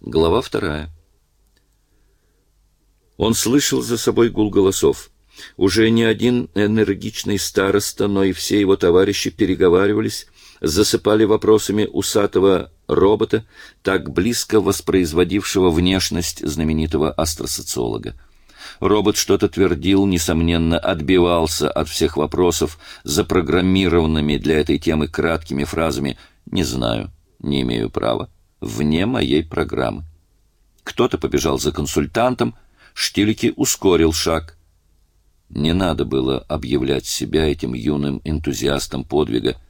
Глава вторая. Он слышал за собой гул голосов. Уже не один энергичный староста, но и все его товарищи переговаривались, засыпали вопросами усатого робота, так близко воспроизводившего внешность знаменитого астросоциолога. Робот что-то твердил, несомненно, отбивался от всех вопросов запрограммированными для этой темы краткими фразами «не знаю», «не имею права», «вне моей программы». Кто-то побежал за консультантом, Штилики ускорил шаг. Не надо было объявлять себя этим юным энтузиастом подвига.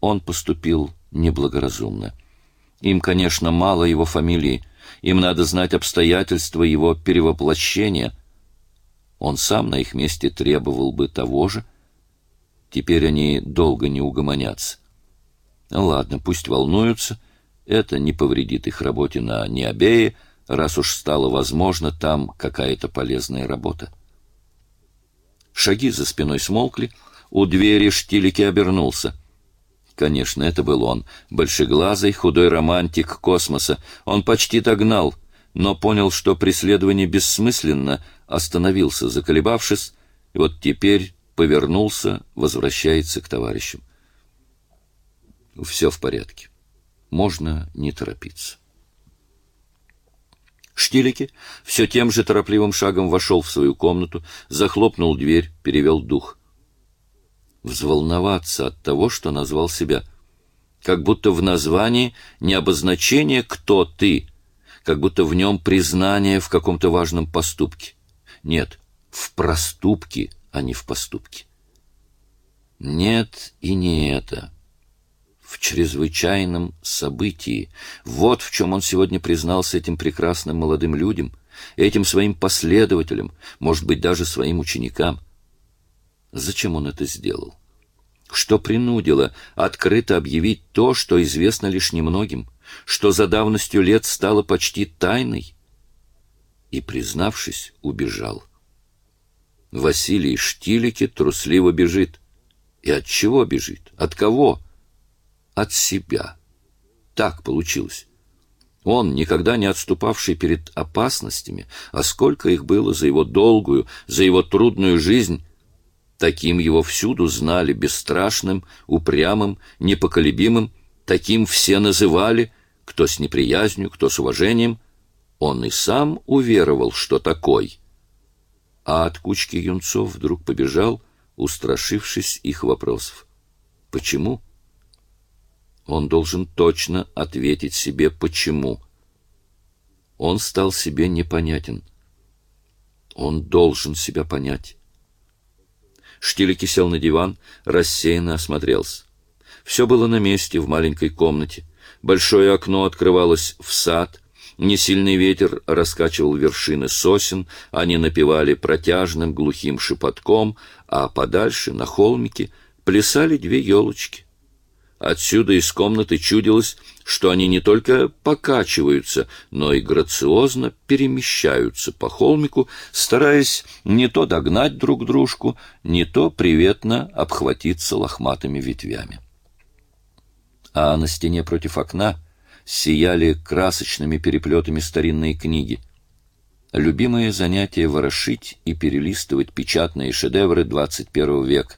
Он поступил неблагоразумно. Им, конечно, мало его фамилии, им надо знать обстоятельства его перевоплощения. Он сам на их месте требовал бы того же. Теперь они долго не угомонятся. Ладно, пусть волнуются, это не повредит их работе на Необее, раз уж стало возможно там какая-то полезная работа. Шаги за спиной смолкли, у двери Штилики обернулся. Конечно, это был он, большеглазый, худой романтик космоса. Он почти догнал, но понял, что преследование бессмысленно, остановился, заколебавшись, и вот теперь повернулся, возвращается к товарищам. Все в порядке. Можно не торопиться. Штилики все тем же торопливым шагом вошел в свою комнату, захлопнул дверь, перевел дух. Взволноваться от того, что назвал себя. Как будто в названии не обозначение «кто ты», как будто в нем признание в каком-то важном поступке. Нет, в проступке, а не в поступке. Нет и не это в чрезвычайном событии. Вот в чем он сегодня признался этим прекрасным молодым людям, этим своим последователям, может быть, даже своим ученикам. Зачем он это сделал? Что принудило открыто объявить то, что известно лишь немногим, что за давностью лет стало почти тайной? И, признавшись, убежал. Василий Штилики трусливо бежит. И от чего бежит? От кого? — от себя. Так получилось. Он, никогда не отступавший перед опасностями, а сколько их было за его долгую, за его трудную жизнь, таким его всюду знали, бесстрашным, упрямым, непоколебимым, таким все называли, кто с неприязнью, кто с уважением. Он и сам уверовал, что такой. А от кучки юнцов вдруг побежал, устрашившись их вопросов. Почему? Он должен точно ответить себе «почему». Он стал себе непонятен. Он должен себя понять. Штилики сел на диван, рассеянно осмотрелся. Все было на месте в маленькой комнате. Большое окно открывалось в сад. Несильный ветер раскачивал вершины сосен, они напевали протяжным глухим шепотком, а подальше, на холмике, плясали две елочки. Отсюда из комнаты чудилось, что они не только покачиваются, но и грациозно перемещаются по холмику, стараясь не то догнать друг дружку, не то приветно обхватиться лохматыми ветвями. А на стене против окна сияли красочными переплетами старинные книги. Любимое занятие — ворошить и перелистывать печатные шедевры XXI века.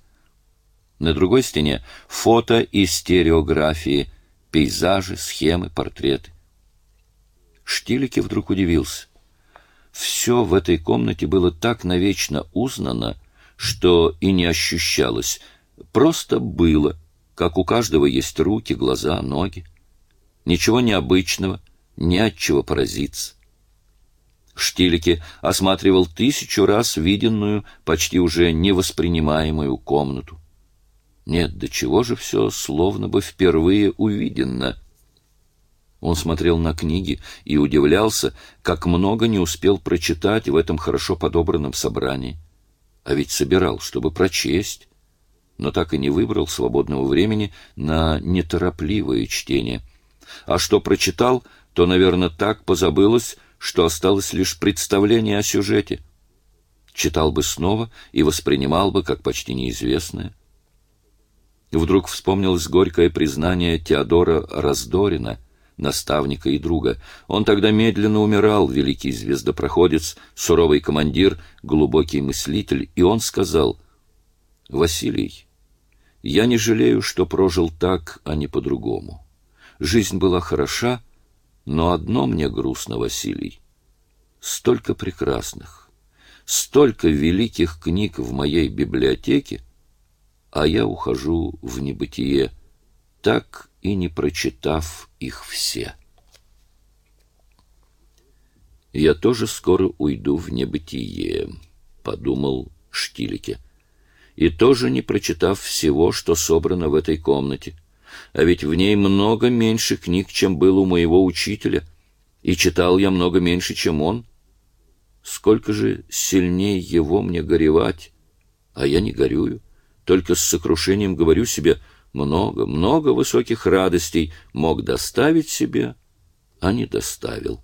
На другой стене фото и стереографии, пейзажи, схемы, портреты. Штилики вдруг удивился. Все в этой комнате было так навечно узнано, что и не ощущалось. Просто было, как у каждого есть руки, глаза, ноги. Ничего необычного, не от чего поразиться. Штилики осматривал тысячу раз виденную, почти уже невоспринимаемую комнату. Нет, до чего же все словно бы впервые увидено. Он смотрел на книги и удивлялся, как много не успел прочитать в этом хорошо подобранном собрании. А ведь собирал, чтобы прочесть, но так и не выбрал свободного времени на неторопливое чтение. А что прочитал, то, наверное, так позабылось, что осталось лишь представление о сюжете. Читал бы снова и воспринимал бы как почти неизвестное. Вдруг вспомнилось горькое признание Теодора Раздорина, наставника и друга. Он тогда медленно умирал, великий звездопроходец, суровый командир, глубокий мыслитель, и он сказал, «Василий, я не жалею, что прожил так, а не по-другому. Жизнь была хороша, но одно мне грустно, Василий. Столько прекрасных, столько великих книг в моей библиотеке, а я ухожу в небытие, так и не прочитав их все. «Я тоже скоро уйду в небытие», — подумал Штилике, «и тоже не прочитав всего, что собрано в этой комнате. А ведь в ней много меньше книг, чем было у моего учителя, и читал я много меньше, чем он. Сколько же сильнее его мне горевать, а я не горюю, только с сокрушением говорю себе — много, много высоких радостей мог доставить себе, а не доставил.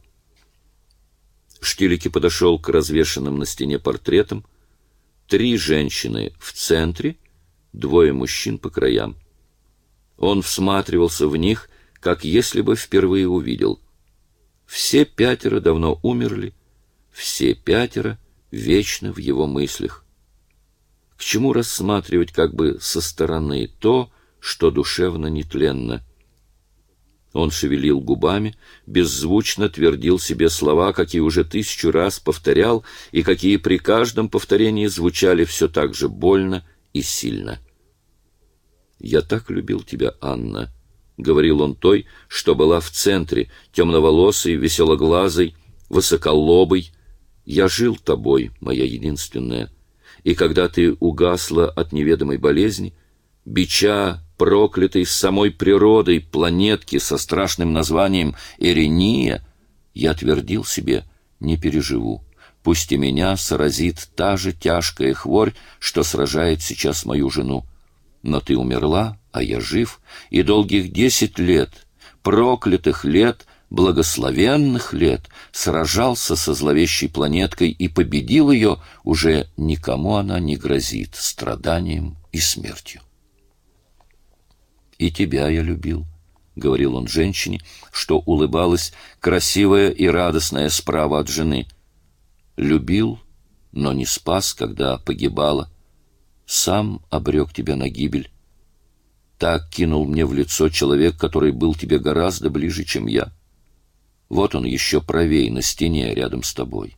Штилики подошел к развешанным на стене портретам. Три женщины в центре, двое мужчин по краям. Он всматривался в них, как если бы впервые увидел. Все пятеро давно умерли, все пятеро вечно в его мыслях. К чему рассматривать как бы со стороны то, что душевно нетленно. Он шевелил губами, беззвучно твердил себе слова, какие уже тысячу раз повторял, и какие при каждом повторении звучали все так же больно и сильно. «Я так любил тебя, Анна», — говорил он той, что была в центре, темноволосой, веселоглазой, высоколобой. «Я жил тобой, моя единственная, и когда ты угасла от неведомой болезни, бича проклятой самой природой планетки со страшным названием Эрения, я твердил себе, не переживу. Пусть и меня сразит та же тяжкая хворь, что сражает сейчас мою жену. Но ты умерла, а я жив, и долгих десять лет, проклятых лет, благословенных лет, сражался со зловещей планеткой и победил ее, уже никому она не грозит страданием и смертью. «И тебя я любил», — говорил он женщине, что улыбалась, красивая и радостная справа от жены. «Любил, но не спас, когда погибала. Сам обрек тебя на гибель. Так кинул мне в лицо человек, который был тебе гораздо ближе, чем я. Вот он еще правее на стене рядом с тобой».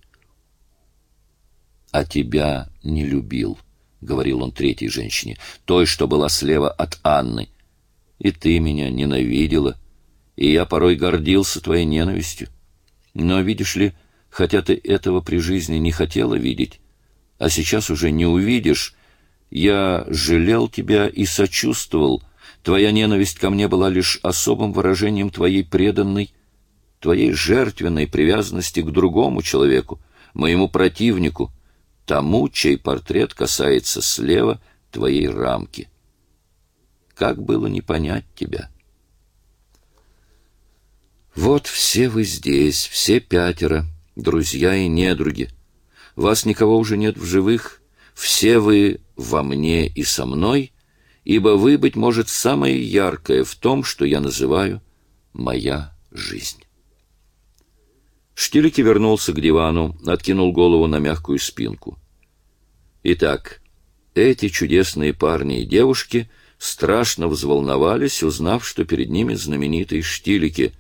«А тебя не любил», — говорил он третьей женщине, той, что была слева от Анны — и ты меня ненавидела, и я порой гордился твоей ненавистью. Но, видишь ли, хотя ты этого при жизни не хотела видеть, а сейчас уже не увидишь, я жалел тебя и сочувствовал. Твоя ненависть ко мне была лишь особым выражением твоей преданной, твоей жертвенной привязанности к другому человеку, моему противнику, тому, чей портрет касается слева твоей рамки. Как было не понять тебя? Вот все вы здесь, все пятеро, друзья и недруги. Вас никого уже нет в живых, все вы во мне и со мной, ибо вы, быть может, самое яркое в том, что я называю моя жизнь. Штилики вернулся к дивану, откинул голову на мягкую спинку. Итак, эти чудесные парни и девушки — страшно взволновались, узнав, что перед ними знаменитые штилики.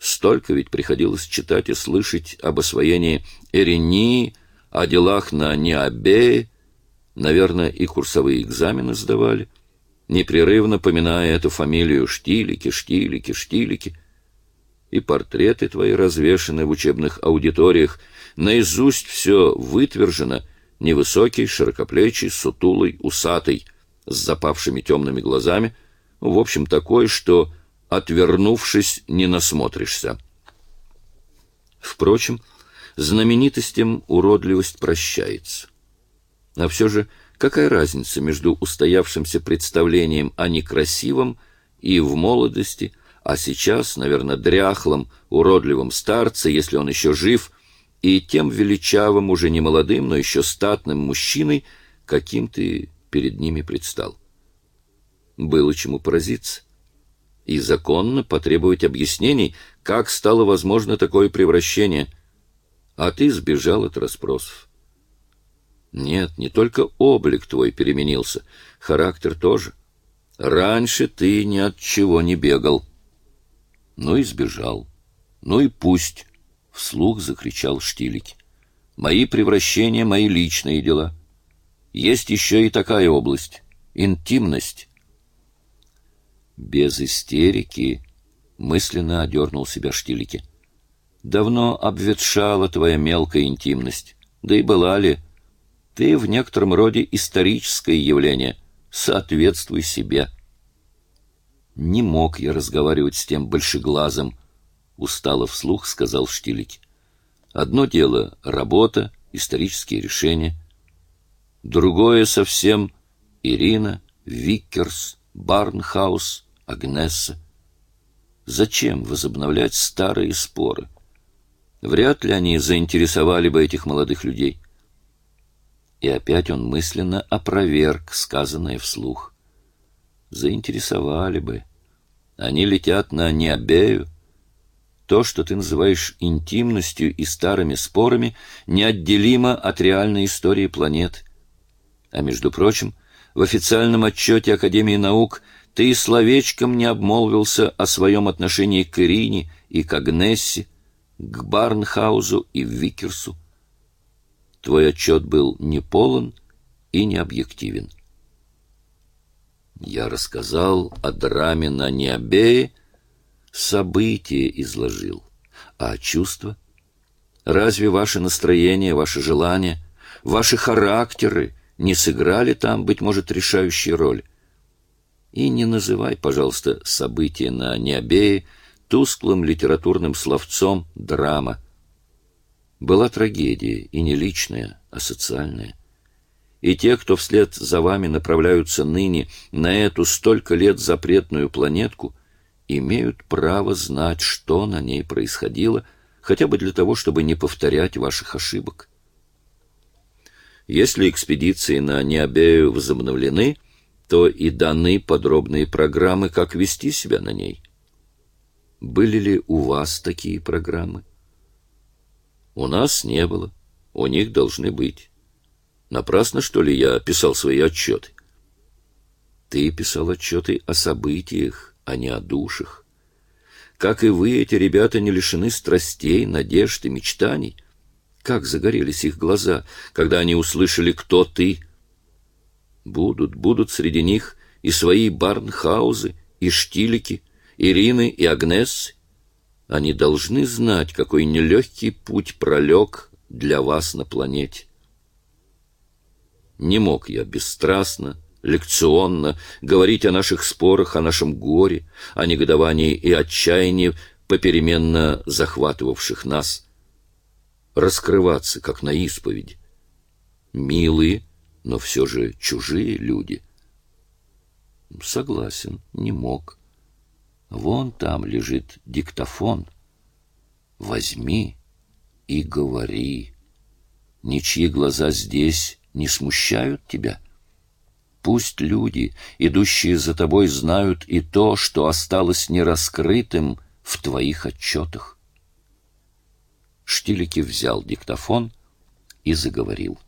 Столько ведь приходилось читать и слышать об освоении Эрении, о делах на Необее, наверное, и курсовые экзамены сдавали, непрерывно поминая эту фамилию Штилики, Штилики, Штилики. И портреты твои развешаны в учебных аудиториях, наизусть все вытвержено, невысокий, широкоплечий, сутулый, усатый — с запавшими темными глазами, в общем, такой, что, отвернувшись, не насмотришься. Впрочем, знаменитостям уродливость прощается. А все же, какая разница между устоявшимся представлением о некрасивом и в молодости, а сейчас, наверное, дряхлом, уродливом старце, если он еще жив, и тем величавым, уже не молодым, но еще статным мужчиной, каким ты перед ними предстал. Было чему поразиться. и законно потребовать объяснений, как стало возможно такое превращение. А ты сбежал от расспросов. Нет, не только облик твой переменился, характер тоже. Раньше ты ни от чего не бегал. Ну и сбежал. Ну и пусть, — вслух закричал Штилик. Мои превращения — мои личные дела. Есть еще и такая область — интимность. Без истерики мысленно одернул себя Штилики. Давно обветшала твоя мелкая интимность. Да и была ли? Ты в некотором роде историческое явление. Соответствуй себе. Не мог я разговаривать с тем большеглазым, устало вслух сказал Штилики. Одно дело — работа, исторические решения. Другое совсем — Ирина, Виккерс, Барнхаус — Агнесса. Зачем возобновлять старые споры? Вряд ли они заинтересовали бы этих молодых людей. И опять он мысленно опроверг сказанное вслух. Заинтересовали бы. Они летят на Необею. То, что ты называешь интимностью и старыми спорами, неотделимо от реальной истории планеты. А между прочим, в официальном отчете Академии наук – ты словечком не обмолвился о своем отношении к Ирине и к Агнессе, к Барнхаузу и Викерсу. Твой отчет был неполон и необъективен. Я рассказал о драме на Необее, события изложил, а чувства? Разве ваше настроение, ваши желания, ваши характеры не сыграли там, быть может, решающую роль? И не называй, пожалуйста, события на Необее тусклым литературным словцом драма. Была трагедия, и не личная, а социальная. И те, кто вслед за вами направляются ныне на эту столько лет запретную планетку, имеют право знать, что на ней происходило, хотя бы для того, чтобы не повторять ваших ошибок. Если экспедиции на Необею возобновлены, то и даны подробные программы, как вести себя на ней. Были ли у вас такие программы? У нас не было. У них должны быть. Напрасно, что ли, я писал свои отчеты? Ты писал отчеты о событиях, а не о душах. Как и вы, эти ребята не лишены страстей, надежд и мечтаний. Как загорелись их глаза, когда они услышали, кто ты — Будут, будут среди них и свои Барнхаузы, и Штилики, Ирины и Агнессы. Они должны знать, какой нелегкий путь пролег для вас на планете. Не мог я бесстрастно, лекционно говорить о наших спорах, о нашем горе, о негодовании и отчаянии, попеременно захватывавших нас, раскрываться, как на исповедь. Милые, но все же чужие люди. Согласен, не мог. Вон там лежит диктофон. Возьми и говори. Ничьи глаза здесь не смущают тебя. Пусть люди, идущие за тобой, знают и то, что осталось нераскрытым в твоих отчетах. Штилики взял диктофон и заговорил.